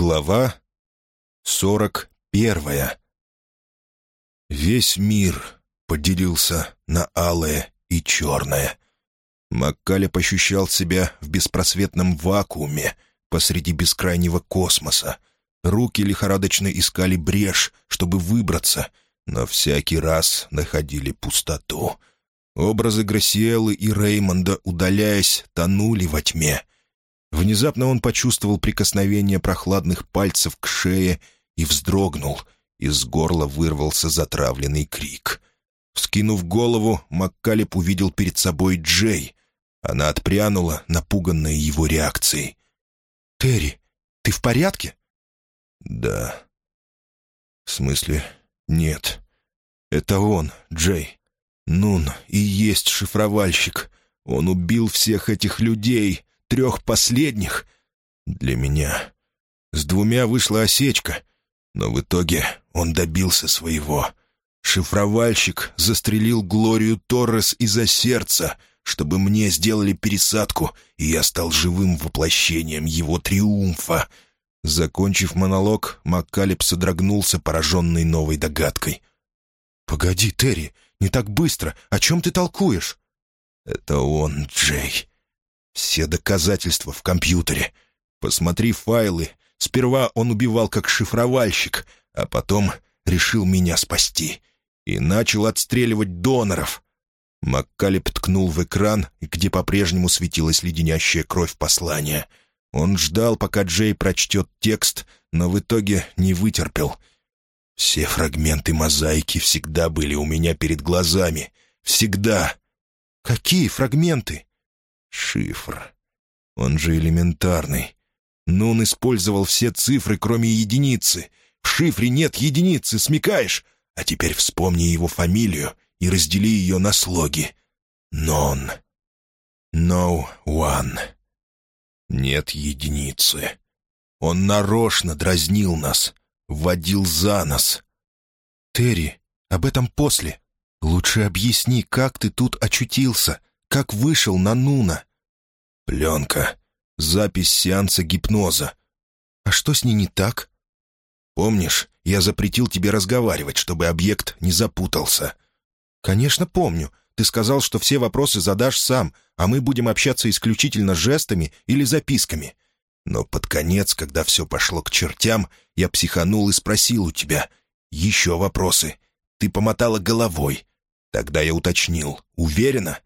Глава сорок первая. Весь мир поделился на алое и черное. Маккалеб ощущал себя в беспросветном вакууме посреди бескрайнего космоса. Руки лихорадочно искали брешь, чтобы выбраться, но всякий раз находили пустоту. Образы Грасиэлы и Реймонда, удаляясь, тонули во тьме — Внезапно он почувствовал прикосновение прохладных пальцев к шее и вздрогнул. Из горла вырвался затравленный крик. Вскинув голову, Маккалеб увидел перед собой Джей. Она отпрянула, напуганная его реакцией. «Терри, ты в порядке?» «Да». «В смысле, нет. Это он, Джей. Нун и есть шифровальщик. Он убил всех этих людей, трех последних для меня. С двумя вышла осечка, но в итоге он добился своего. Шифровальщик застрелил Глорию Торрес из-за сердца, чтобы мне сделали пересадку, и я стал живым воплощением его триумфа. Закончив монолог, Маккалеб содрогнулся, пораженный новой догадкой. «Погоди, Терри, не так быстро. О чем ты толкуешь?» «Это он, Джей. Все доказательства в компьютере. Посмотри файлы. Сперва он убивал как шифровальщик, а потом решил меня спасти. И начал отстреливать доноров. Маккалеб ткнул в экран, где по-прежнему светилась леденящая кровь послания. Он ждал, пока Джей прочтет текст, но в итоге не вытерпел. Все фрагменты мозаики всегда были у меня перед глазами. Всегда. «Какие фрагменты?» Шифр. Он же элементарный. Но он использовал все цифры, кроме единицы. В шифре нет единицы, смекаешь? А теперь вспомни его фамилию и раздели ее на слоги. Нон. No one. Нет единицы. Он нарочно дразнил нас, вводил за нос. «Терри, об этом после. Лучше объясни, как ты тут очутился. Как вышел на Нуна?» «Пленка. Запись сеанса гипноза». «А что с ней не так?» «Помнишь, я запретил тебе разговаривать, чтобы объект не запутался?» «Конечно, помню. Ты сказал, что все вопросы задашь сам, а мы будем общаться исключительно жестами или записками. Но под конец, когда все пошло к чертям, я психанул и спросил у тебя. Еще вопросы. Ты помотала головой. Тогда я уточнил. Уверена?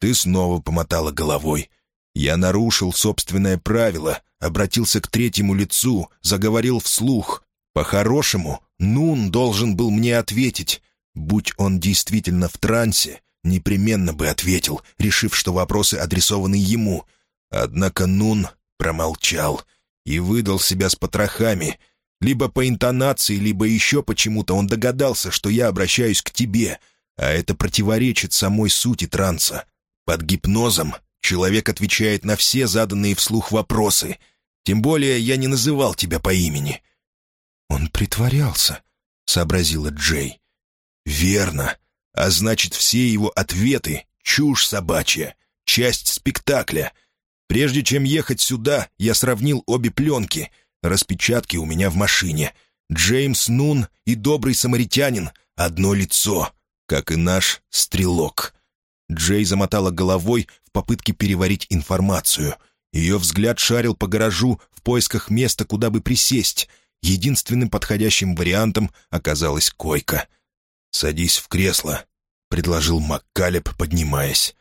Ты снова помотала головой. Я нарушил собственное правило, обратился к третьему лицу, заговорил вслух. По-хорошему, Нун должен был мне ответить. Будь он действительно в трансе, непременно бы ответил, решив, что вопросы адресованы ему. Однако Нун промолчал и выдал себя с потрохами. Либо по интонации, либо еще почему-то он догадался, что я обращаюсь к тебе, а это противоречит самой сути транса. Под гипнозом человек отвечает на все заданные вслух вопросы. Тем более я не называл тебя по имени». «Он притворялся», — сообразила Джей. «Верно. А значит, все его ответы — чушь собачья, часть спектакля. Прежде чем ехать сюда, я сравнил обе пленки. Распечатки у меня в машине. Джеймс Нун и добрый самаритянин — одно лицо, как и наш стрелок». Джей замотала головой в попытке переварить информацию. Ее взгляд шарил по гаражу в поисках места, куда бы присесть. Единственным подходящим вариантом оказалась койка. «Садись в кресло», — предложил Маккалеб, поднимаясь.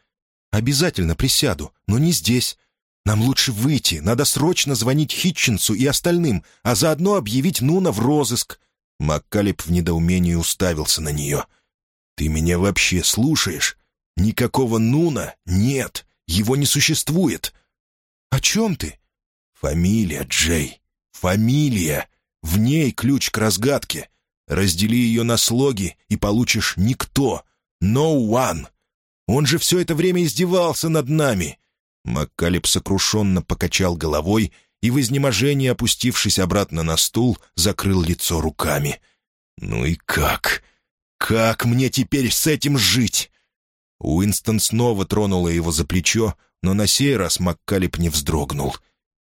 «Обязательно присяду, но не здесь. Нам лучше выйти, надо срочно звонить Хитчинсу и остальным, а заодно объявить Нуна в розыск». Маккалеб в недоумении уставился на нее. «Ты меня вообще слушаешь? Никакого Нуна нет, его не существует. О чем ты? Фамилия, Джей. Фамилия. В ней ключ к разгадке. Раздели ее на слоги, и получишь «никто». «No one». Он же все это время издевался над нами. Маккалеб сокрушенно покачал головой и, в изнеможении опустившись обратно на стул, закрыл лицо руками. «Ну и как? Как мне теперь с этим жить?» Уинстон снова тронула его за плечо, но на сей раз Маккалеб не вздрогнул.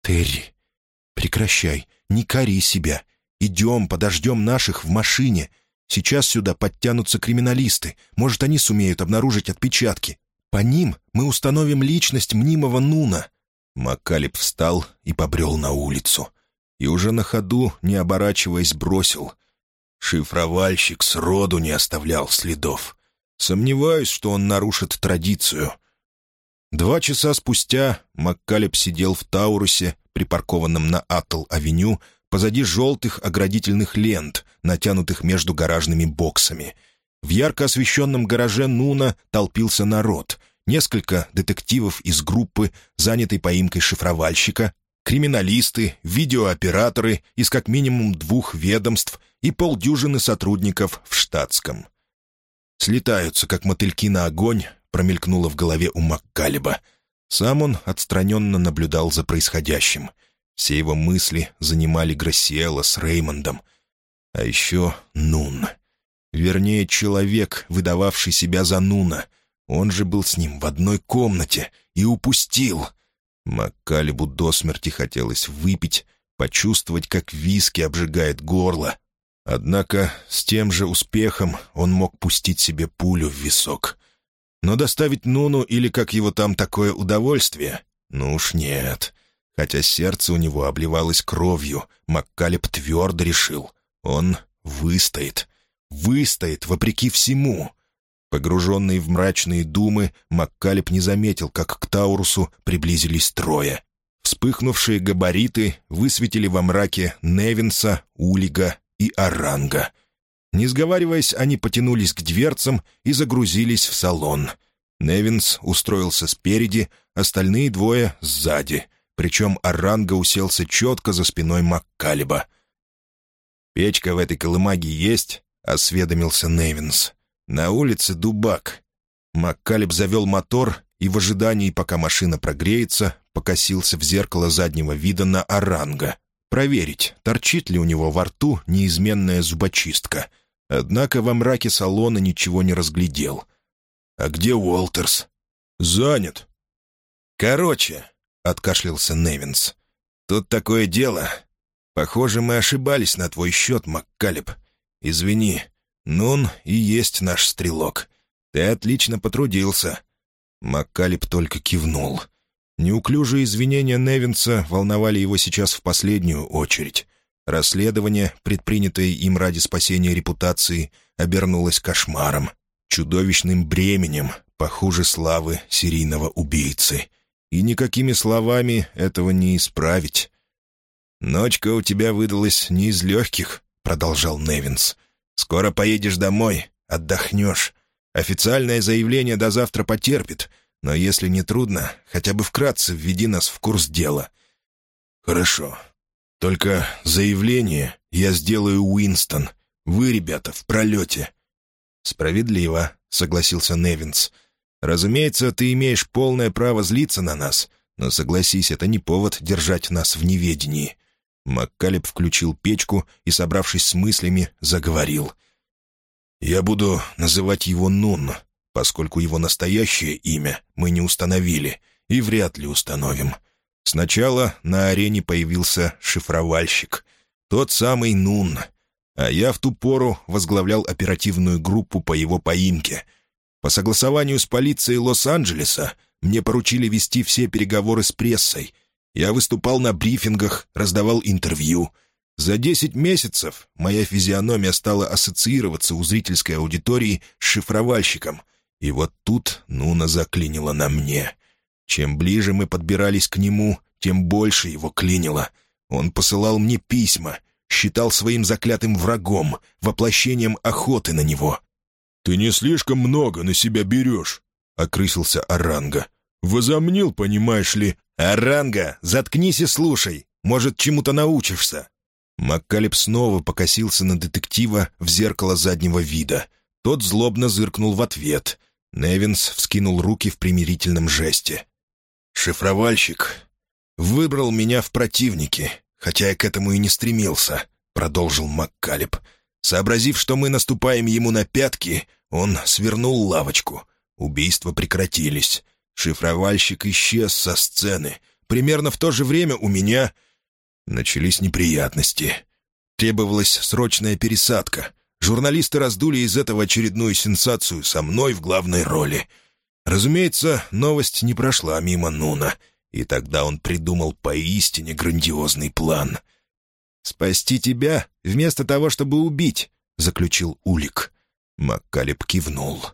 «Терри, прекращай, не кори себя. Идем, подождем наших в машине. Сейчас сюда подтянутся криминалисты. Может, они сумеют обнаружить отпечатки. По ним мы установим личность мнимого Нуна». Маккалеб встал и побрел на улицу. И уже на ходу, не оборачиваясь, бросил. Шифровальщик сроду не оставлял следов. Сомневаюсь, что он нарушит традицию. Два часа спустя Маккалеб сидел в Таурусе, припаркованном на Аттл-авеню, позади желтых оградительных лент, натянутых между гаражными боксами. В ярко освещенном гараже Нуна толпился народ. Несколько детективов из группы, занятой поимкой шифровальщика, криминалисты, видеооператоры из как минимум двух ведомств и полдюжины сотрудников в штатском. «Слетаются, как мотыльки на огонь», промелькнуло в голове у Маккалеба. Сам он отстраненно наблюдал за происходящим. Все его мысли занимали Грассиэла с Реймондом. А еще Нун. Вернее, человек, выдававший себя за Нуна. Он же был с ним в одной комнате и упустил. Маккалебу до смерти хотелось выпить, почувствовать, как виски обжигает горло. Однако с тем же успехом он мог пустить себе пулю в висок. Но доставить Нуну или как его там такое удовольствие? Ну уж нет. Хотя сердце у него обливалось кровью, Маккалеб твердо решил. Он выстоит. Выстоит, вопреки всему. Погруженный в мрачные думы, Маккалеб не заметил, как к Таурусу приблизились трое. Вспыхнувшие габариты высветили во мраке Невинса, Улига и Оранга — не сговариваясь, они потянулись к дверцам и загрузились в салон. Невинс устроился спереди, остальные двое — сзади. Причем Оранга уселся четко за спиной Маккалиба. «Печка в этой колымаге есть?» — осведомился Невинс. «На улице дубак». Маккалиб завел мотор и в ожидании, пока машина прогреется, покосился в зеркало заднего вида на Оранга. Проверить, торчит ли у него во рту неизменная зубочистка. Однако во мраке салона ничего не разглядел. «А где Уолтерс?» «Занят». «Короче», — откашлялся Невинс, — «тут такое дело. Похоже, мы ошибались на твой счет, Маккалеб. Извини, Нун и есть наш стрелок. Ты отлично потрудился». Маккалеб только кивнул. Неуклюжие извинения Невинса волновали его сейчас в последнюю очередь. Расследование, предпринятое им ради спасения репутации, обернулось кошмаром, чудовищным бременем, похуже славы серийного убийцы. И никакими словами этого не исправить. «Ночка у тебя выдалась не из легких», — продолжал Невинс. «Скоро поедешь домой, отдохнешь. Официальное заявление до завтра потерпит, но если не трудно, хотя бы вкратце введи нас в курс дела». «Хорошо», только заявление я сделаю, Уинстон. Вы, ребята, в пролете». «Справедливо», — согласился Невинс. «Разумеется, ты имеешь полное право злиться на нас, но, согласись, это не повод держать нас в неведении». Маккалеб включил печку и, собравшись с мыслями, заговорил. «Я буду называть его Нун, поскольку его настоящее имя мы не установили и вряд ли установим. Сначала на арене появился шифровальщик, тот самый Нун, а я в ту пору возглавлял оперативную группу по его поимке. По согласованию с полицией Лос-Анджелеса мне поручили вести все переговоры с прессой. Я выступал на брифингах, раздавал интервью. За десять месяцев моя физиономия стала ассоциироваться у зрительской аудитории с шифровальщиком. И вот тут Нуна заклинила на мне. Чем ближе мы подбирались к нему, тем больше его клинило. Он посылал мне письма, считал своим заклятым врагом, воплощением охоты на него. «Ты не слишком много на себя берешь», — окрысился Оранга. «Возомнил, понимаешь ли...» «Оранга, заткнись и слушай. Может, чему-то научишься». Маккалеб снова покосился на детектива в зеркало заднего вида. Тот злобно зыркнул в ответ. Невинс вскинул руки в примирительном жесте. «Шифровальщик выбрал меня в противники, хотя я к этому и не стремился», — продолжил Маккалеб. «Сообразив, что мы наступаем ему на пятки, он свернул лавочку. Убийства прекратились. Шифровальщик исчез со сцены. Примерно в то же время у меня...» Начались неприятности. Требовалась срочная пересадка. Журналисты раздули из этого очередную сенсацию со мной в главной роли. Разумеется, новость не прошла мимо Нуна, и тогда он придумал поистине грандиозный план. «Спасти тебя вместо того, чтобы убить», — заключил Улик. Маккалеб кивнул.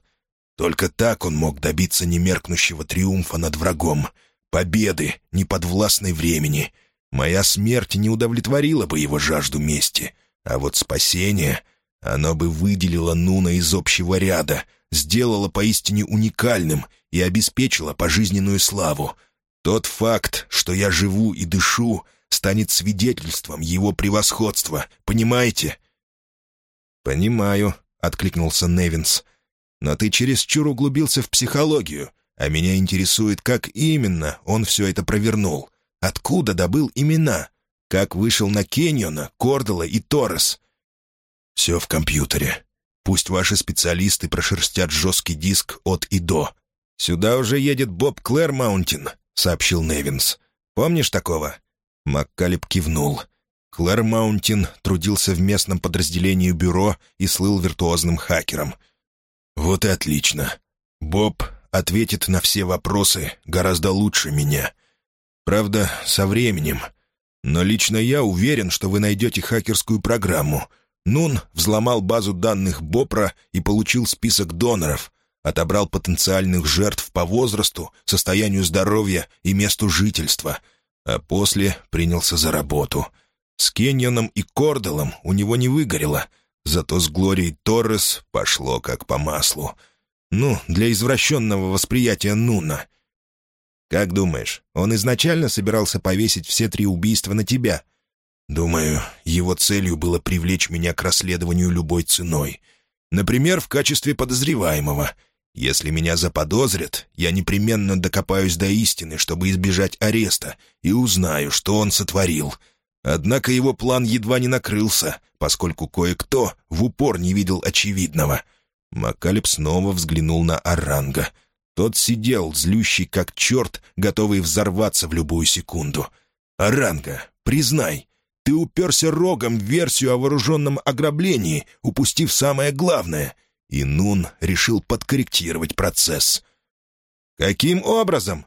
Только так он мог добиться немеркнущего триумфа над врагом, победы, неподвластной времени. Моя смерть не удовлетворила бы его жажду мести, а вот спасение, оно бы выделило Нуна из общего ряда, сделало поистине уникальным и обеспечило пожизненную славу. Тот факт, что я живу и дышу, станет свидетельством его превосходства, понимаете?» «Понимаю», — откликнулся Невинс. Но ты чересчур углубился в психологию, а меня интересует, как именно он все это провернул. Откуда добыл имена? Как вышел на Кеньона, Кордела и Торрес? Все в компьютере. Пусть ваши специалисты прошерстят жесткий диск от и до. «Сюда уже едет Боб Клэр-Маунтин», — сообщил Невинс. «Помнишь такого?» Маккалеб кивнул. Клэр Маунтин трудился в местном подразделении бюро и слыл виртуозным хакером — «Вот и отлично. Боб ответит на все вопросы гораздо лучше меня. Правда, со временем. Но лично я уверен, что вы найдете хакерскую программу. Нун взломал базу данных Бопра и получил список доноров, отобрал потенциальных жертв по возрасту, состоянию здоровья и месту жительства, а после принялся за работу. С Кеньоном и Корделом у него не выгорело — Зато с Глорией Торрес пошло как по маслу. Ну, для извращенного восприятия Нуна. «Как думаешь, он изначально собирался повесить все три убийства на тебя?» «Думаю, его целью было привлечь меня к расследованию любой ценой. Например, в качестве подозреваемого. Если меня заподозрят, я непременно докопаюсь до истины, чтобы избежать ареста, и узнаю, что он сотворил». Однако его план едва не накрылся, поскольку кое-кто в упор не видел очевидного. Макалеб снова взглянул на Оранга. Тот сидел, злющий как черт, готовый взорваться в любую секунду. «Оранга, признай, ты уперся рогом в версию о вооруженном ограблении, упустив самое главное». И Нун решил подкорректировать процесс. «Каким образом?»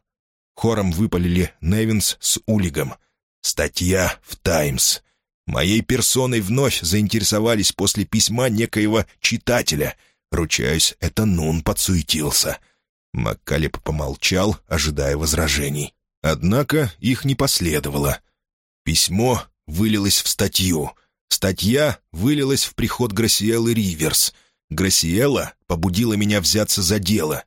Хором выпалили Невинс с Улигом — Статья в «Таймс». Моей персоной вновь заинтересовались после письма некоего читателя. Ручаюсь, это Нун подсуетился. Маккалеб помолчал, ожидая возражений. Однако их не последовало. Письмо вылилось в статью. Статья вылилась в приход Грасиэлы Риверс. Грасиэла побудила меня взяться за дело.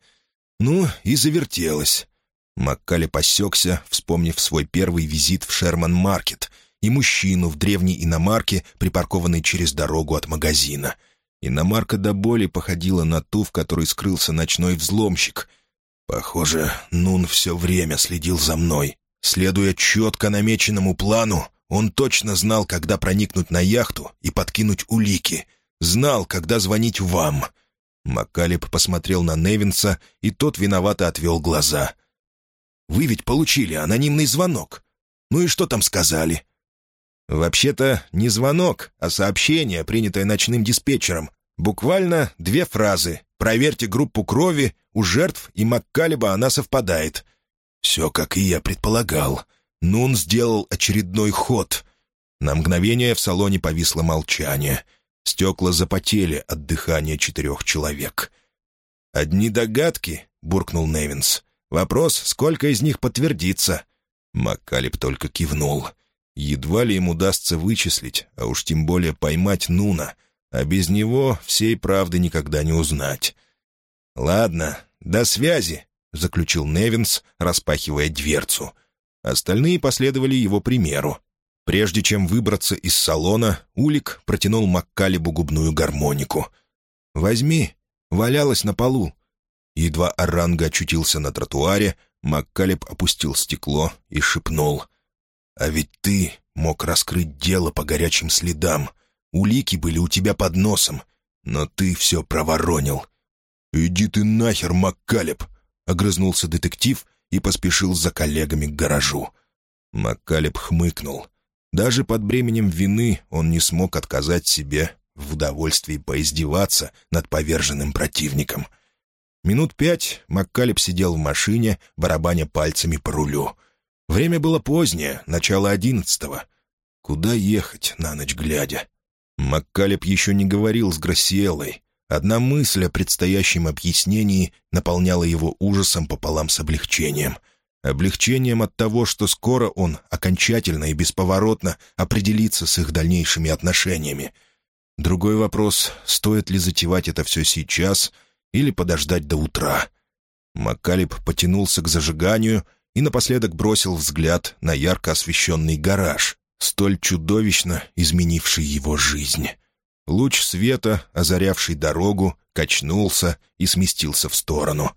Ну, и завертелась. Маккали посекся, вспомнив свой первый визит в Шерман-маркет и мужчину в древней иномарке, припаркованной через дорогу от магазина. Иномарка до боли походила на ту, в которой скрылся ночной взломщик. Похоже, Нун все время следил за мной. Следуя четко намеченному плану, он точно знал, когда проникнуть на яхту и подкинуть улики. Знал, когда звонить вам. Маккалеб посмотрел на Невинса, и тот виновато отвел глаза. Вы ведь получили анонимный звонок. Ну и что там сказали?» «Вообще-то не звонок, а сообщение, принятое ночным диспетчером. Буквально две фразы. Проверьте группу крови, у жертв и Маккалеба она совпадает». «Все, как и я предполагал. Нун сделал очередной ход». На мгновение в салоне повисло молчание. Стекла запотели от дыхания четырех человек. «Одни догадки», — буркнул Невинс. Вопрос, сколько из них подтвердится?» Маккалеб только кивнул. Едва ли им удастся вычислить, а уж тем более поймать Нуна, а без него всей правды никогда не узнать. «Ладно, до связи», — заключил Невинс, распахивая дверцу. Остальные последовали его примеру. Прежде чем выбраться из салона, Улик протянул Маккалебу губную гармонику. «Возьми», валялась на полу. Едва Оранга очутился на тротуаре, Маккалеб опустил стекло и шепнул. «А ведь ты мог раскрыть дело по горячим следам. Улики были у тебя под носом, но ты все проворонил». «Иди ты нахер, Маккалеб!» — огрызнулся детектив и поспешил за коллегами к гаражу. Маккалеб хмыкнул. Даже под бременем вины он не смог отказать себе в удовольствии поиздеваться над поверженным противником. Минут пять Маккалеб сидел в машине, барабаня пальцами по рулю. Время было позднее, начало одиннадцатого. Куда ехать на ночь глядя? Маккалеб еще не говорил с Гроссиэлой. Одна мысль о предстоящем объяснении наполняла его ужасом пополам с облегчением. Облегчением от того, что скоро он окончательно и бесповоротно определится с их дальнейшими отношениями. Другой вопрос — стоит ли затевать это все сейчас или подождать до утра? Маккалеб потянулся к зажиганию и напоследок бросил взгляд на ярко освещенный гараж, столь чудовищно изменивший его жизнь. Луч света, озарявший дорогу, качнулся и сместился в сторону.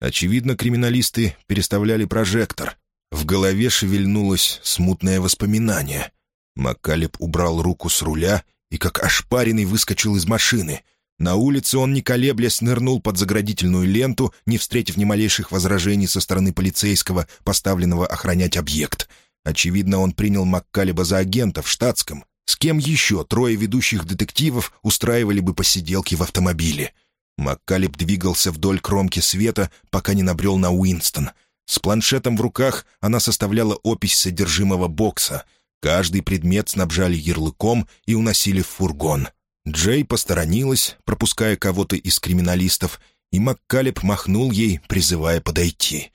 Очевидно, криминалисты переставляли прожектор. В голове шевельнулось смутное воспоминание. Маккалеб убрал руку с руля и, как ошпаренный, выскочил из машины. На улице он, не колеблясь, нырнул под заградительную ленту, не встретив ни малейших возражений со стороны полицейского, поставленного охранять объект — Очевидно, он принял Маккалеба за агента в штатском. С кем еще трое ведущих детективов устраивали бы посиделки в автомобиле? Маккалеб двигался вдоль кромки света, пока не набрел на Уинстон. С планшетом в руках она составляла опись содержимого бокса. Каждый предмет снабжали ярлыком и уносили в фургон. Джей посторонилась, пропуская кого-то из криминалистов, и Маккалеб махнул ей, призывая подойти.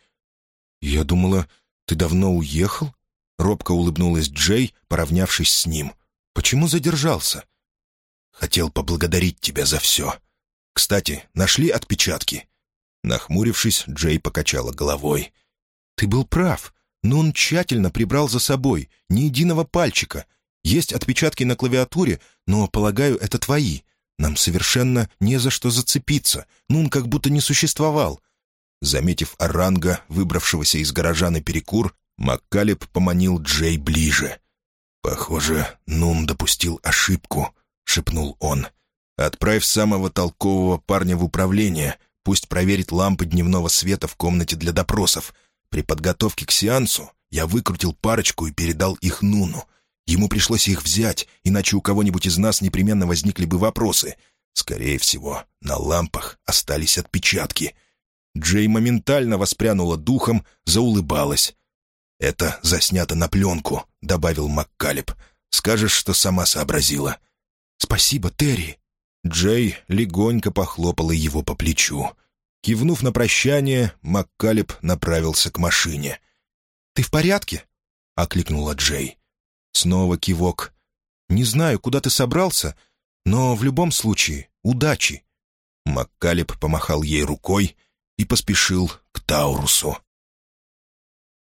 «Я думала, ты давно уехал?» Робко улыбнулась Джей, поравнявшись с ним. «Почему задержался?» «Хотел поблагодарить тебя за все. Кстати, нашли отпечатки?» Нахмурившись, Джей покачала головой. «Ты был прав, но он тщательно прибрал за собой, ни единого пальчика. Есть отпечатки на клавиатуре, но, полагаю, это твои. Нам совершенно не за что зацепиться, ну он как будто не существовал». Заметив оранга, выбравшегося из гаража на перекур, Маккалеб поманил Джей ближе. «Похоже, Нун допустил ошибку», — шепнул он. «Отправь самого толкового парня в управление, пусть проверит лампы дневного света в комнате для допросов. При подготовке к сеансу я выкрутил парочку и передал их Нуну. Ему пришлось их взять, иначе у кого-нибудь из нас непременно возникли бы вопросы. Скорее всего, на лампах остались отпечатки». Джей моментально воспрянула духом, заулыбалась. «Это заснято на пленку», — добавил Маккалеб. «Скажешь, что сама сообразила». «Спасибо, Терри». Джей легонько похлопала его по плечу. Кивнув на прощание, Маккалеб направился к машине. «Ты в порядке?» — окликнула Джей. Снова кивок. «Не знаю, куда ты собрался, но в любом случае удачи». Маккалеб помахал ей рукой и поспешил к Таурусу.